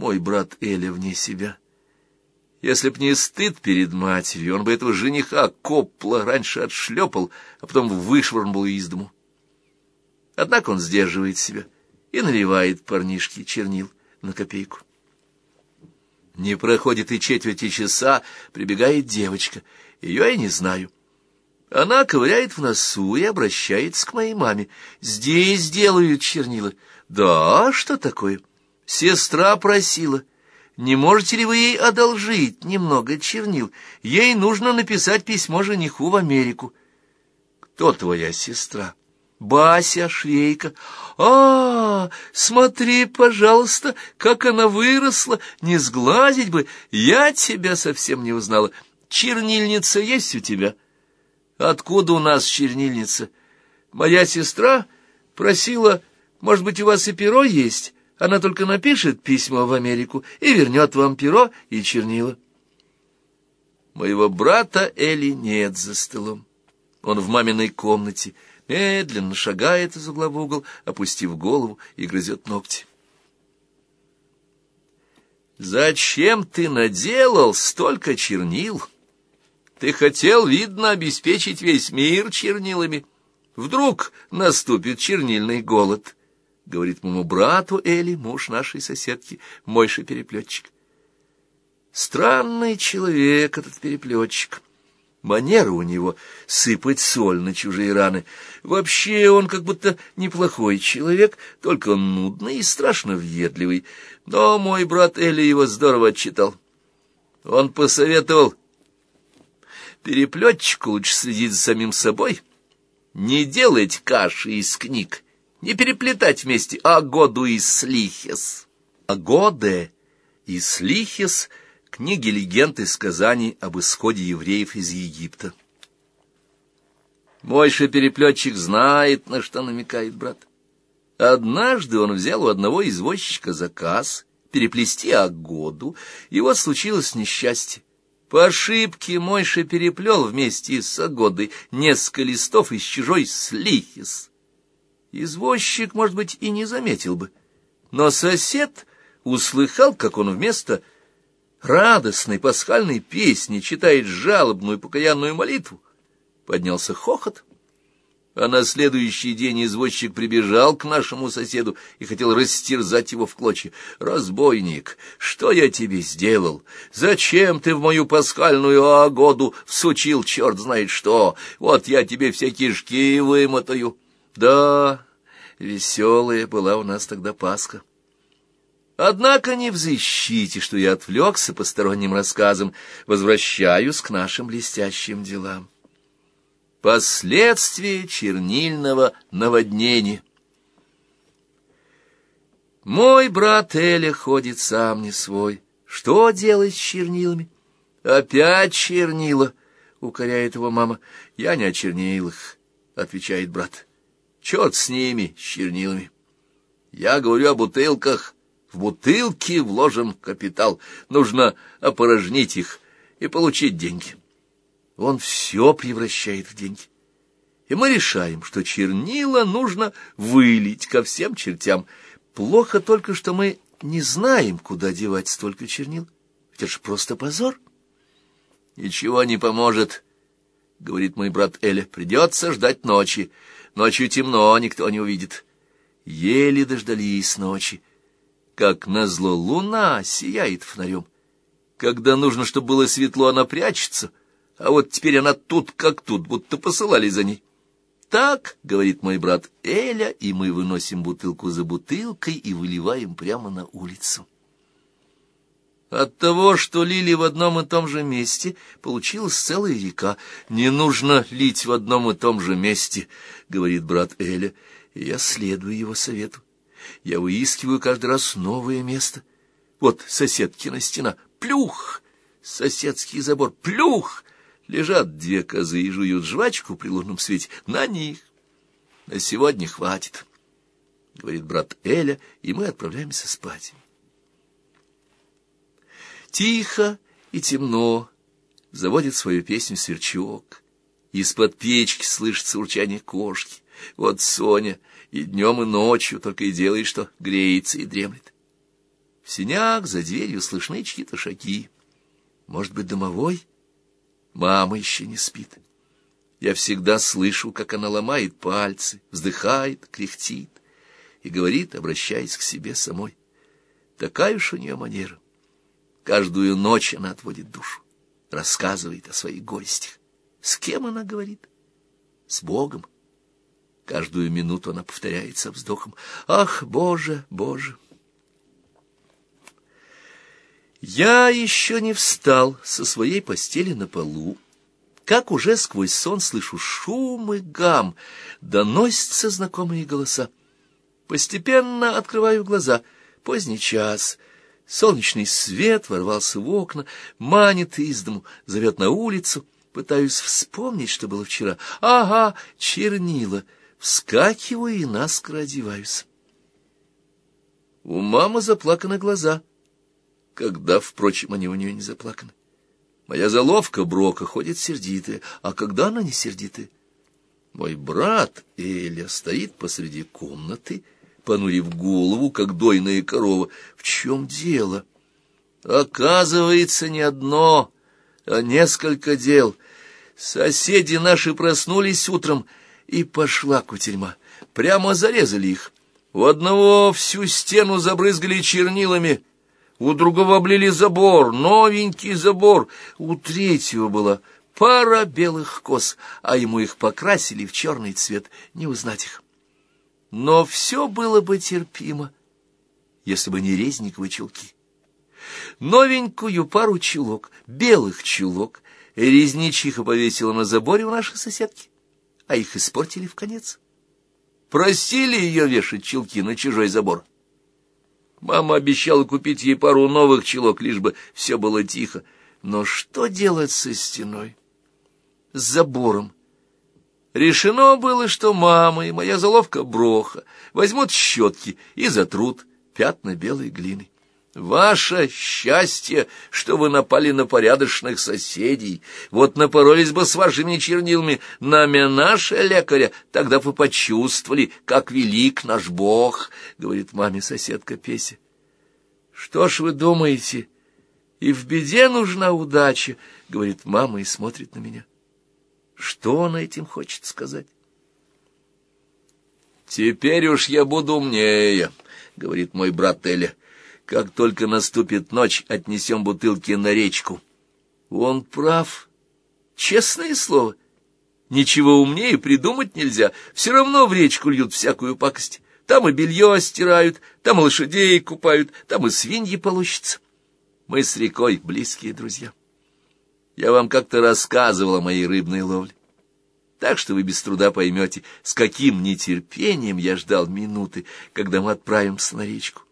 мой брат Эля вне себя. Если б не стыд перед матерью, он бы этого жениха Копла раньше отшлепал, а потом вышвырнул из дому. Однако он сдерживает себя и наливает парнишке чернил на копейку. Не проходит и четверти часа, прибегает девочка. Ее я не знаю. Она ковыряет в носу и обращается к моей маме. «Здесь делают чернила». «Да, что такое?» «Сестра просила. Не можете ли вы ей одолжить немного чернил? Ей нужно написать письмо жениху в Америку». «Кто твоя сестра?» Бася Швейка. А, смотри, пожалуйста, как она выросла, не сглазить бы, я тебя совсем не узнала. Чернильница есть у тебя? Откуда у нас чернильница? Моя сестра просила, может быть, у вас и перо есть? Она только напишет письмо в Америку и вернет вам перо и чернила. Моего брата Эли нет за столом. Он в маминой комнате — медленно шагает из угла в угол, опустив голову и грызет ногти. «Зачем ты наделал столько чернил? Ты хотел, видно, обеспечить весь мир чернилами. Вдруг наступит чернильный голод», — говорит моему брату Эли, муж нашей соседки, мойший переплетчик. Странный человек этот переплетчик. Манера у него сыпать соль на чужие раны. Вообще он как будто неплохой человек, только он нудный и страшно въедливый. Но мой брат Эли его здорово отчитал. Он посоветовал переплетчику лучше следить за самим собой, не делать каши из книг, не переплетать вместе Агоду и Слихес. Агоде и Слихес — книги легенд и сказаний об исходе евреев из Египта. Мойша переплетчик знает, на что намекает брат. Однажды он взял у одного извозчика заказ переплести Агоду, и вот случилось несчастье. По ошибке Мойша переплел вместе с Агодой несколько листов из чужой слихис. Извозчик, может быть, и не заметил бы, но сосед услыхал, как он вместо радостной пасхальной песни читает жалобную покаянную молитву. Поднялся хохот, а на следующий день извозчик прибежал к нашему соседу и хотел растерзать его в клочья. «Разбойник, что я тебе сделал? Зачем ты в мою пасхальную огоду всучил черт знает что? Вот я тебе все кишки вымотаю». Да, веселая была у нас тогда Пасха. Однако не в защите, что я отвлекся посторонним рассказом, возвращаюсь к нашим блестящим делам. Последствия чернильного наводнения. Мой брат Эля ходит сам не свой. Что делать с чернилами? Опять чернила, укоряет его мама. Я не о чернилах, отвечает брат. Черт с ними, с чернилами. Я говорю о бутылках, в бутылки вложен капитал. Нужно опорожнить их и получить деньги. Он все превращает в деньги. И мы решаем, что чернила нужно вылить ко всем чертям. Плохо только, что мы не знаем, куда девать столько чернил. Это же просто позор. Ничего не поможет, — говорит мой брат Эля. Придется ждать ночи. Ночью темно, никто не увидит. Еле дождались ночи. Как назло, луна сияет фонарем. Когда нужно, чтобы было светло, она прячется, а вот теперь она тут как тут, будто посылали за ней. Так, — говорит мой брат Эля, и мы выносим бутылку за бутылкой и выливаем прямо на улицу. От того, что лили в одном и том же месте, получилась целая река. Не нужно лить в одном и том же месте, — говорит брат Эля, я следую его совету. Я выискиваю каждый раз новое место. Вот соседкина стена. Плюх! Соседский забор. Плюх! Лежат две козы и жуют жвачку при лунном свете. На них. На сегодня хватит, — говорит брат Эля, и мы отправляемся спать. Тихо и темно заводит свою песню сверчок. Из-под печки слышится урчание кошки. Вот Соня и днем, и ночью только и делает, что греется и дремлет. В синях за дверью слышны чьи-то шаги. Может быть, домовой? Мама еще не спит. Я всегда слышу, как она ломает пальцы, вздыхает, кряхтит и говорит, обращаясь к себе самой. Такая уж у нее манера. Каждую ночь она отводит душу, рассказывает о своих горестях. С кем она говорит? С Богом. Каждую минуту она повторяет со вздохом «Ах, Боже, Боже!» Я еще не встал со своей постели на полу, как уже сквозь сон слышу шум и гам, доносятся знакомые голоса. Постепенно открываю глаза. Поздний час. Солнечный свет ворвался в окна, манит из дому, зовет на улицу. Пытаюсь вспомнить, что было вчера. Ага, чернила. Вскакиваю и наскоро одеваюсь. У мамы заплаканы глаза. Когда, впрочем, они у нее не заплаканы. Моя заловка Брока ходит сердитая, а когда она не сердитая? Мой брат Эля стоит посреди комнаты, понурив голову, как дойная корова. В чем дело? Оказывается, не одно, а несколько дел. Соседи наши проснулись утром, и пошла кутерьма. Прямо зарезали их. У одного всю стену забрызгали чернилами, у другого облили забор, новенький забор, у третьего была пара белых кос, а ему их покрасили в черный цвет, не узнать их. Но все было бы терпимо, если бы не резниковые чулки. Новенькую пару чулок, белых чулок, резничиха повесила на заборе у нашей соседки, а их испортили в конец. Просили ее вешать чулки на чужой забор. Мама обещала купить ей пару новых чулок, лишь бы все было тихо. Но что делать со стеной? С забором? Решено было, что мама и моя заловка Броха возьмут щетки и затрут пятна белой глины. Ваше счастье, что вы напали на порядочных соседей. Вот напоролись бы с вашими чернилами на наши лекаря, тогда вы почувствовали, как велик наш Бог, — говорит маме соседка Песя. Что ж вы думаете, и в беде нужна удача, — говорит мама и смотрит на меня. Что она этим хочет сказать? «Теперь уж я буду умнее», — говорит мой брат Эля. «Как только наступит ночь, отнесем бутылки на речку». Он прав. Честное слово. Ничего умнее придумать нельзя. Все равно в речку льют всякую пакость. Там и белье стирают, там и лошадей купают, там и свиньи получится. Мы с рекой близкие друзья. Я вам как-то рассказывал о моей рыбной ловле. Так что вы без труда поймете, с каким нетерпением я ждал минуты, когда мы отправимся на речку.